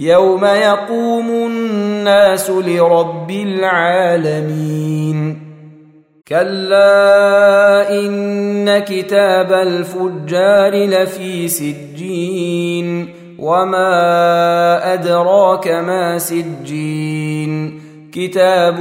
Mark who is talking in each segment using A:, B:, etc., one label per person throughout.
A: يوم يقوم الناس لرب العالمين كلا ان كتاب الفجار لفي سجين وما ادراك ما سجين كتاب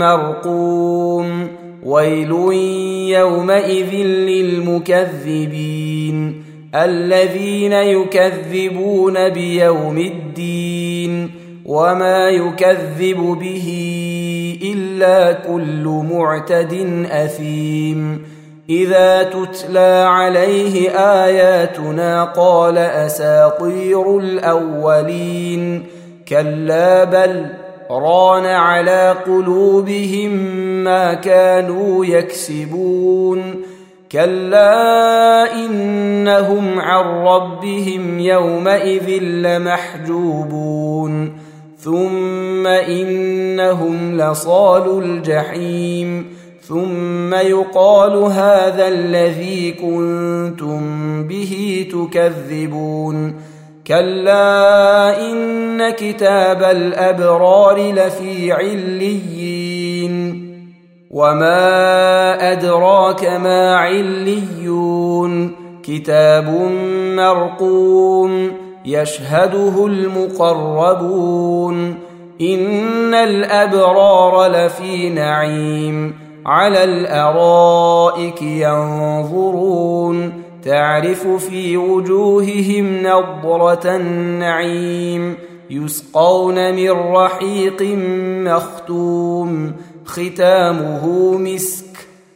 A: مرقوم ويل يومئذ للمكذبين الذين يكذبون بيوم الدين وما يكذب به إلا كل معتد أثيم. إذا تتلى عليه آياتنا قال أساطير الأولين. كلا بل ران على قلوبهم ما كانوا يكسبون. كلا انهم عن ربهم يومئذ لمحجوبون ثم انهم لصال الجحيم ثم يقال هذا الذي كنتم به تكذبون كلا ان كتاب الابرار لفي عليين وما ادراك ما عليون كتاب مرقوم يشهده المقربون إن الأبرار لفي نعيم على الأرائك ينظرون تعرف في وجوههم نضرة النعيم يسقون من رحيق مختوم ختامه مسك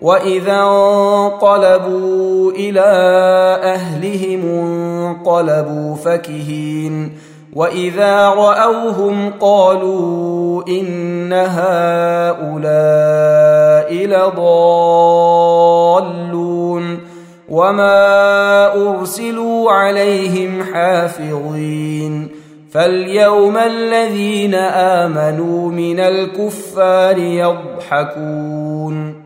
A: واذا انقلبوا إلى اهلهم انقلبوا فكهين واذا راوهم قالوا ان هؤلاء لضالون وما ارسلوا عليهم حافظين فاليوم الذين امنوا من الكفار يضحكون